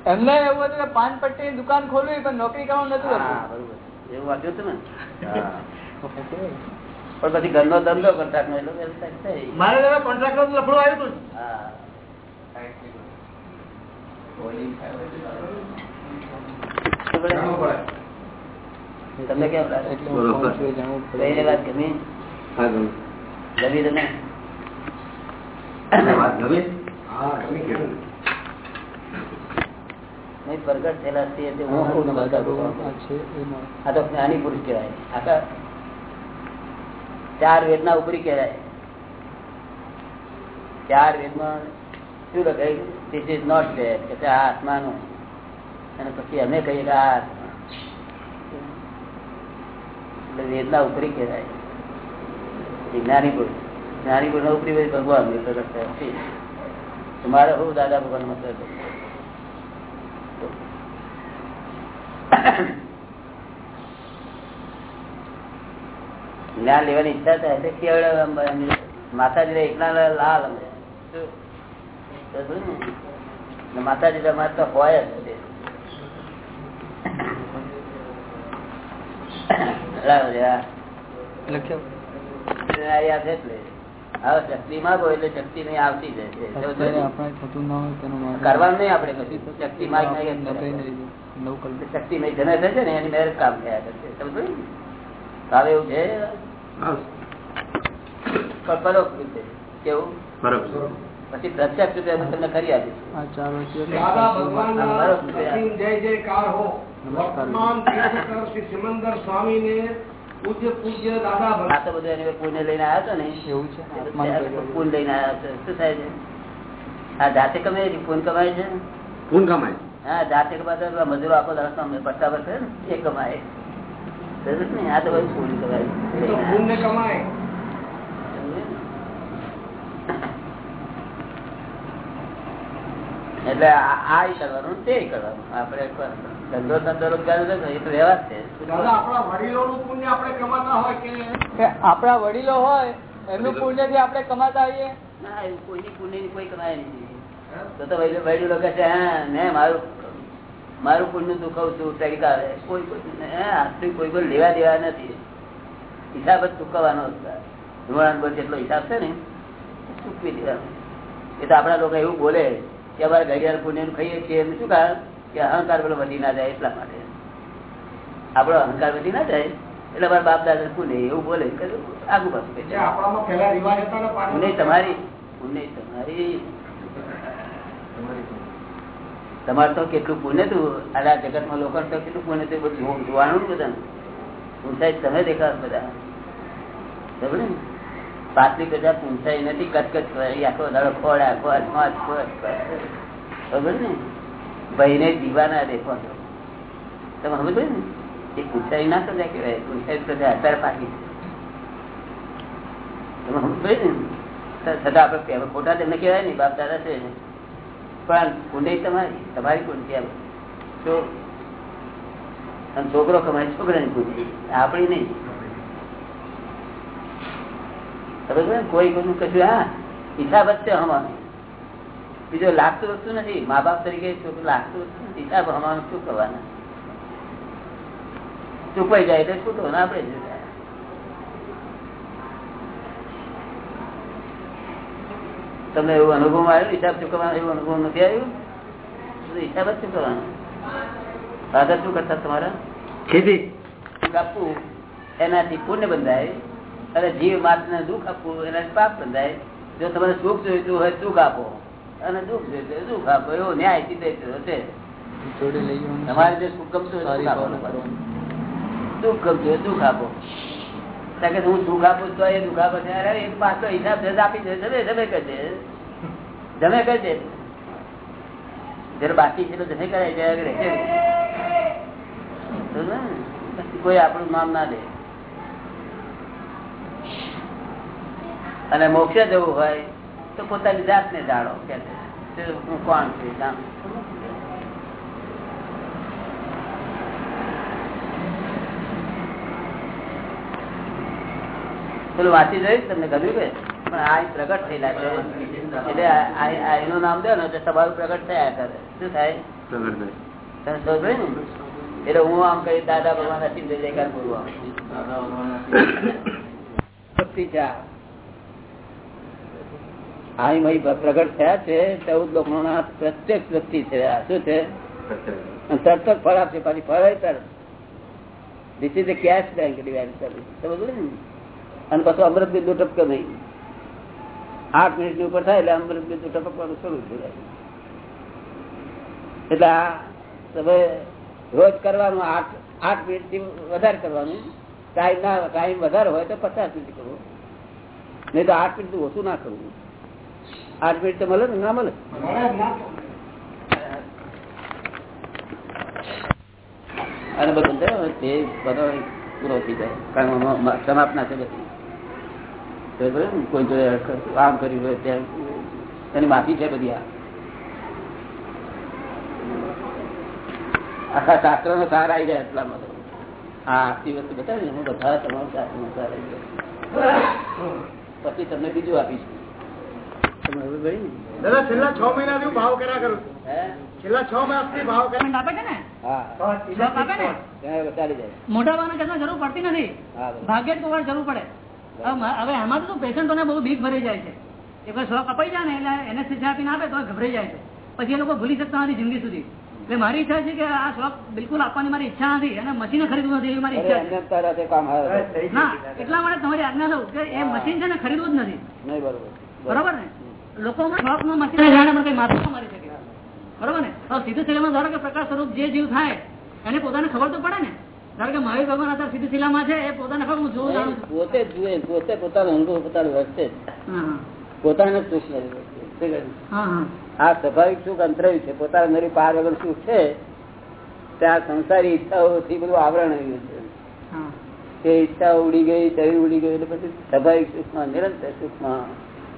એમને એવું હતું કે પાન પટ્ટી દુકાન ખોલવી પણ નોકરી કરવાનું નતું બરોબર. એવું વાંચ્યું હતું ને? પણ પછી ઘરનો ધંધો કોન્ટ્રાક્ટ નો એટલે મારે દાદા કોન્ટ્રાક્ટર લફડું આવ્યું હતું. તમને કેમ? વાત ગમી? ગમી. નહીં, પ્રગટ થયેલા કરું? આ તો જ્ઞાની પુરુષ કહેવાય આખા ચાર વેદના ઉપરી કહેવાય. ચાર વેદમાં શું લખાય ધીસ ઇઝ નોટ ધેર કે આ આત્માનું. અને પછી અમે કહીએ કે આ વેદના ઉપરી કહેવાય. જ્ઞાની પુરુષ જ્ઞાની ઉપરી પછી ભગવાન. તમારે હું દાદા ભગવાન મતલબ? જ્ઞાન લેવાની ઈચ્છા થાય એટલે કેવડે માતાજી એકલા લાલ ને? માતાજી તમારે તો હોય જ નહીં કરવાનું શક્તિ કલ્પ. શક્તિ નહીં. જમે થશે ને એની મેરેજ કામ થયા કરશે. સમજો ને? હવે એવું છે. પરોક્ષ રીતે કેવું? પછી પ્રત્યક્ષ રૂપે અમે તમને કરી આપીશું. આ ચાર વર્ષે દાદા ભગવાનના બરોબર છે. અસીમ જય જયકાર હો. વર્તમાન શ્રી સિમંદર સ્વામીને પૂજ્ય પૂજ્ય દાદા આ તો બધું એની પુણ્ય લઈને આવ્યો હતો ને? એવું છે લઈને આવ્યો શું થાય છે? આ જાતે કમાય છે? પુણ્ય કમાય છે? પૂન કમાય હા જાતે કમાતો મજૂરો આપો દાડો અમે પટ્ટા પર એ કમાય? આ તો પુણ્ય પુણ્ય કમાય. એટલે આ કરવાનું તે કરવાનું. આપડે ધંધો ધંધો રોજગાર નથી, એ તો વ્યવહાર છે. આપણા વડીલોનું પુણ્ય આપણે કમાતા હોય કે? કે આપણા વડીલો હોય એમનું પુણ્યથી આપણે કમાતા આવીએ ના એવું કોઈની પુણ્યની કોઈ કમાય નહીં. તો તો વડીલો વડીલો કહે છે હા ને મારું મારું પુણ્ય તું કહું છું આવે. કોઈ કોઈ કોઈ કોઈ લેવા દેવા નથી. હિસાબ જ ચૂકવવાનો પર જેટલો હિસાબ છે ને ચૂકવી દેવાનો. એ તો આપણા લોકો એવું બોલે કે અમારે ઘડિયાળ પુણ્યનું ખાઈએ છીએ. એમ શું કારણ? કે અહંકાર પેલો વધી ના જાય એટલા માટે. આપણો અહંકાર વધી ના જાય એટલે અમારા બાપ દાદા પુણ્ય એવું બોલે. કે આગુ પાછું તમારી. તમારી તમારે તો કેટલું પુણ્ય તું આ જગતમાં લોકો તો કેટલું પુણ્ય તું બધું જોવા- જોવાનું બધા ઊંચાઈ તમે દેખાવ બધા. બરાબર ને પાતળી બધા ઊંચાઈ નથી કચકચ કરી આખો દાડો ખોડા ખોડ ખોડ. બરાબર ને ભાઈને દીવાના દેખો તમે સમજો ને? એ ઊંચાઈ ના સજા કહેવાય. ઊંચાઈ તો અત્યારે પાકી તમે સમજો ને? છતાં આપણે ખોટા તેમને કહેવાય નહીં બાપ દાદા છે પણ પુણ્ય તમારી તમારી તો છોકરો કમાય, છોકરાની પુણ્ય આપણી નહીં. ખબર કોઈ કોઈનું કશું, હા? હિસાબ જ છે હમાનો બીજો લાગતું વસ્તુ નથી. મા બાપ તરીકે છોકરું લાગતું વસ્તુ નથી. હિસાબ હમાનો શું કરવાના? ચૂકવાઈ જાય એટલે છૂટો ને આપણે જ જાય. તમને એવું અનુભવ આવ્યો? હિસાબ ચૂકવવાનો એવું અનુભવ નથી આવ્યું? હિસાબ જ ચૂકવવાનો ફાધર શું કરતા તમારા? ખેતી. આપવું એનાથી પુણ્ય બંધાય અને જીવ માત્ર દુઃખ આપવું એનાથી પાપ બંધાય. જો તમારે સુખ જોઈતું હોય સુખ આપો અને દુઃખ જોઈતું હોય દુઃખ આપો. એવો ન્યાય સીધે છે. તમારે જે સુખ ગમતું હોય. દુઃખ ગમતું હોય દુઃખ આપો. કે હું દુઃખ આપું તો એ દુઃખ આપે છે અરે, એક પાછો હિસાબ છે આપી દે જમે જમે કરજે. જમે કરજે. જયારે બાકી છે તો જમે ને? પછી કોઈ આપણું નામ ના દે અને મોક્ષે જવું હોય તો પોતાની જાતને જાણો, કે હું કોણ છું પેલું વાંચી જોયું તમને ગમ્યું કે? પણ આ પ્રગટ થયેલા છે. એટલે આ- આ- આ એનું નામ દો ને એટલે તમારું પ્રગટ થયા કરે. શું થાય? તમે સમજો ને? એટલે હું આમ કહી દાદા ભગવાન અસીમ જય જયકાર બોલવા ભક્તિ છે આ. આ અહીં મહી પ્રગટ થયા છે ચૌદ લોકો ના પ્રત્યક્ષ વ્યક્તિ છે. આ શું છે? તરત જ ફળ આપશે પાછી ફળ તરત. This is cash bank divide service સમજ ને? અને પછી અમૃત બિંદુ ટપકે નહીં. આઠ મિનિટની ઉપર થાય એટલે અમૃત બિંદુ ટપકવાનું શરૂ થઈ જાય. એટલે તમે રોજ કરવાનું આઠ આઠ મિનિટથી વધારે કરવાનું. ટાઈમ ના, ટાઈમ વધારે હોય તો પચાસ મિનિટ કરવું નહીં તો આઠ મિનિટ ઓછું ના કરવું આઠ મિનિટ તો મળે ને? ના મળે? અને બધું તે બધો પૂરો થઈ જાય. કારણ સમાપ્ત ના છે બધી? કોઈ જોડે કામ કર્યું હોય ત્યાં એની માફી છે બધી આ. આખા શાસ્ત્ર નો સાર આવી જાય એટલા માટે હા આખી વસ્તુ બતાવી હું બધા તમારું શાસ્ત્ર નો સાર આવી જાય. પછી તમને બીજું આપીશ. તમે હવે ભાઈ ને? દાદા છેલ્લા છ મહિનાથી હું ભાવ કર્યા કરું છેલ્લા છ મહિના ભાવ કર્યા. આપે છે ને? મોટા જરૂર પડતી નથી. ભાગ્યે જ કોઈ જરૂર પડે. હવે એમાં તો પેશન્ટોને બહુ બીક ભરી જાય છે. એક વાર શોખ અપાઈ જાય ને એટલે એનેસ્થેસિયા આપીને આપે તો ગભરાઈ જાય છે. પછી એ લોકો ભૂલી શકતા નથી જિંદગી સુધી. એટલે મારી ઈચ્છા છે કે આ શોખ બિલકુલ આપવાની મારી ઈચ્છા નથી. અને મશીન ખરીદવું નથી એવી મારી ઈચ્છા ના એટલા માટે તમારી આજ્ઞા લઉં કે એ મશીન છે ને ખરીદવું જ નથી. બરોબર. ને? લોકો શોખનું મશીન જાણે પણ કઈ માથું મારી શકે. બરોબર ને? તો સીધું શિલામાં ધારો કે પ્રકાશ સ્વરૂપ જે જીવ થાય એને પોતાને ખબર તો પડે ને? ધારો કે મહાવીર ભગવાન અત્યારે સીધી શિલામાં છે એ પોતાને હું જોઉં જાણું પોતે જુએ પોતે પોતાનો અનુભવ પોતાનો વર્તે પોતાને હા આ સ્વાભાવિક સુખ અંતરાયું છે. પોતાના નરી પાર વગર સુખ છે. ત્યાં સંસારી ઈચ્છાઓથી બધું આવરણ આવ્યું છે. તે ઈચ્છા ઉડી ગઈ શરીર ઉડી ગયું એટલે પછી સ્વાભાવિક સુખમાં નિરંતર સુખમાં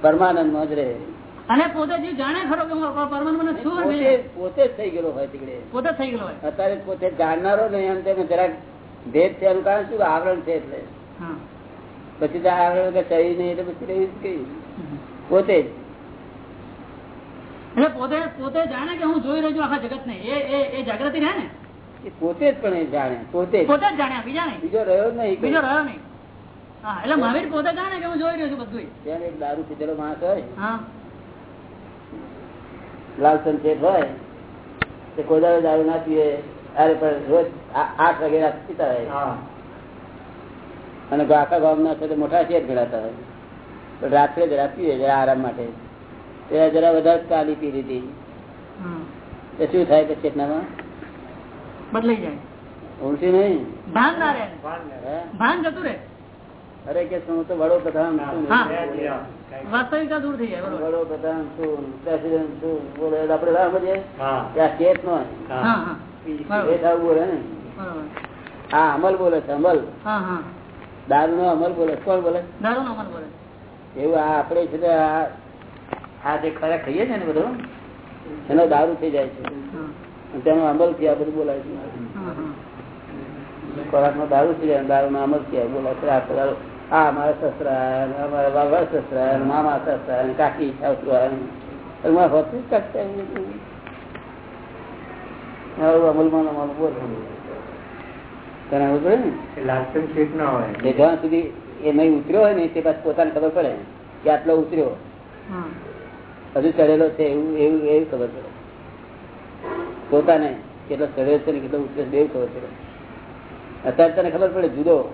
પરમાનંદમાં જ રહે. અને પોતે જીવ જાણે ખરો કે હું પરમાત્માને છું પોતે જ થઈ ગયેલો હોય તીકડે. પોતે જ થઈ ગયેલો હોય. અત્યારે પોતે જાણનારો નહીં એમ તેમ જરાક ભેદ છે એનું કારણ શું? આવરણ છે એટલે. પછી તો આવરણ કે સહી નહીં એટલે પછી રહી કઈ પોતે જ. એટલે પોતે પોતે જાણે કે હું જોઈ રહ્યો છું આખા જગત ને એ એ જાગૃતિ રહે ને? એ પોતે જ પણ એ જાણે પોતે પોતે જ જાણે બીજા નહીં. બીજો રહ્યો નહીં બીજો રહ્યો નહીં. એટલે મહાવીર પોતે જાણે કે હું જોઈ રહ્યો છું બધું દારૂ પીધેલો માણસ હોય. હા લાલચંદ હોય તે કોઈ દાડો દારૂ ના પીએ અરે પણ રોજ આઠ વાગે રાત પીતા હોય. અને આખા ગામના છે તે મોટા શેર ગણાતા હોય. પણ રાત્રે જરા પીએ જરા આરામ માટે. તે જરા વધારે ચાલી પી લીધી. એ તો શું થાય કે ચેતનામાં બદલાઈ જાય. ઊંઘી નહીં. ભાન ના રહે. ભાન જતું રહે. અરે કે શું તો વડો પ્રધાન છું વાસ્તવિકતા દૂર થઈ જાય વડો પ્રધાન છું પ્રેસિડેન્ટ છું બોલે આપડે રાહ બધે ત્યાં કેસ નો બોલે ને. હા અમલ બોલે છે અમલ. હા હા. દારૂ નો અમલ બોલે કોણ બોલે? દારૂ નો અમલ બોલે એવું આ આપડે છે તે આ આ જે ખરા ખાઈએ છે ને બધું એનો દારૂ થઈ જાય છે. તેનો અમલથી આ બધું બોલાય છે. હા હા. ખોરાક નો દારૂ થઈ જાય દારૂ નો અમલથી આ બોલાય છે. આ દારૂ મારા સસરા અને બાબા સસરા મામા સસરા કાકી સાસરા હોતું જ. આવું અમલમાં બોલે જ્યાં સુધી એ નહીં ઉતર્યો હોય ને તે પાછું પોતાને ખબર પડે કે આટલો ઉતર્યો. હા. હજુ ચડેલો છે એવું એવું એવું ખબર પડે. પોતાને કેટલો ચડેલો છે ને કેટલો ઉતર્યો છે એવું ખબર પડે. અત્યારે તને ખબર પડે જુદો.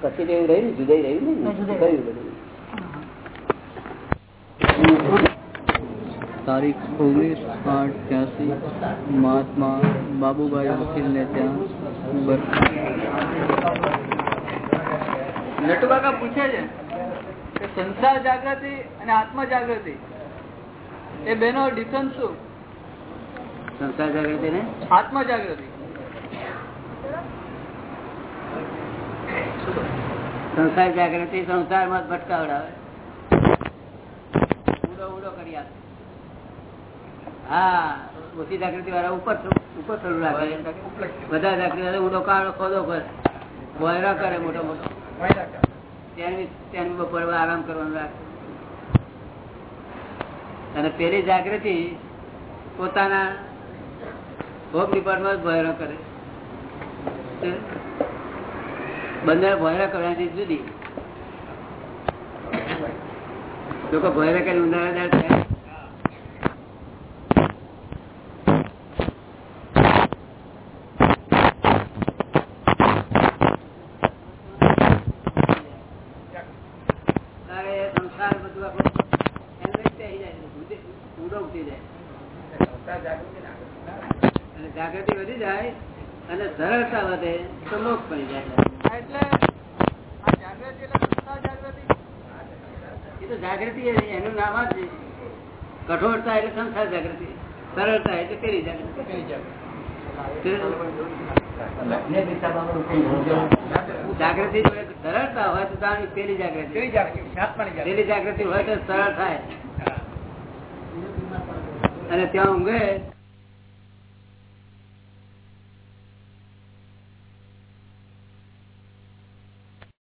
પછી એવું રહ્યું જુદાઈ રહ્યું ને? કયું બધું. તારીખ ઓગણીસ આઠ ત્યાસી મહાત્મા બાબુભાઈ વકીલને ત્યાં નટુકાકા પૂછે છે કે સંસાર જાગૃતિ અને આત્મ જાગૃતિ એ બેનો ડિફરન્સ શું? સંસાર જાગૃતિ ને? આત્મ જાગૃતિ. સંસાર જાગૃતિ સંસારમાં ભટકાવડાવે. ઉડો ઉડો કરી આપે. હા ઓછી જાગૃતિ વાળા ઉપર ઉપર થોડું રાખે બધા જાગૃતિ વાળા ઉડો કાળો ખોદો કરે બોયરા કરે મોટો મોટો. ત્યાંની ત્યાંની બપોર આરામ કરવાનો રાખે અને પેલી જાગૃતિ પોતાના હોમ ડિપાર્ટમેન્ટ ભયરો કરે. બંને ભોયરા કરવાની જુદી લોકો ભોયરા કરી ઉંદરા થાય તારે સંસાર બધું આપણું એમ જ થઈ જાય ઉડે- ઉડો ઉઠી જાય અને જાગૃતિ વધી જાય અને સરળતા વધે તો લોક પડી જાય એટલે આ જાગૃતિ એટલે સંસાર જાગૃતિ એ તો જાગૃતિ એ- એનું નામ જ છે. કઠોરતા એટલે સંસાર જાગૃતિ. સરળતા એટલે પેલી જાગૃતિ. જાગૃતિ. સરળતા હોય તો તારી પેલી જાગૃતિ. પેલી જાગૃતિ હોય તો સરળ થાય. અને ત્યાં ઊંઘે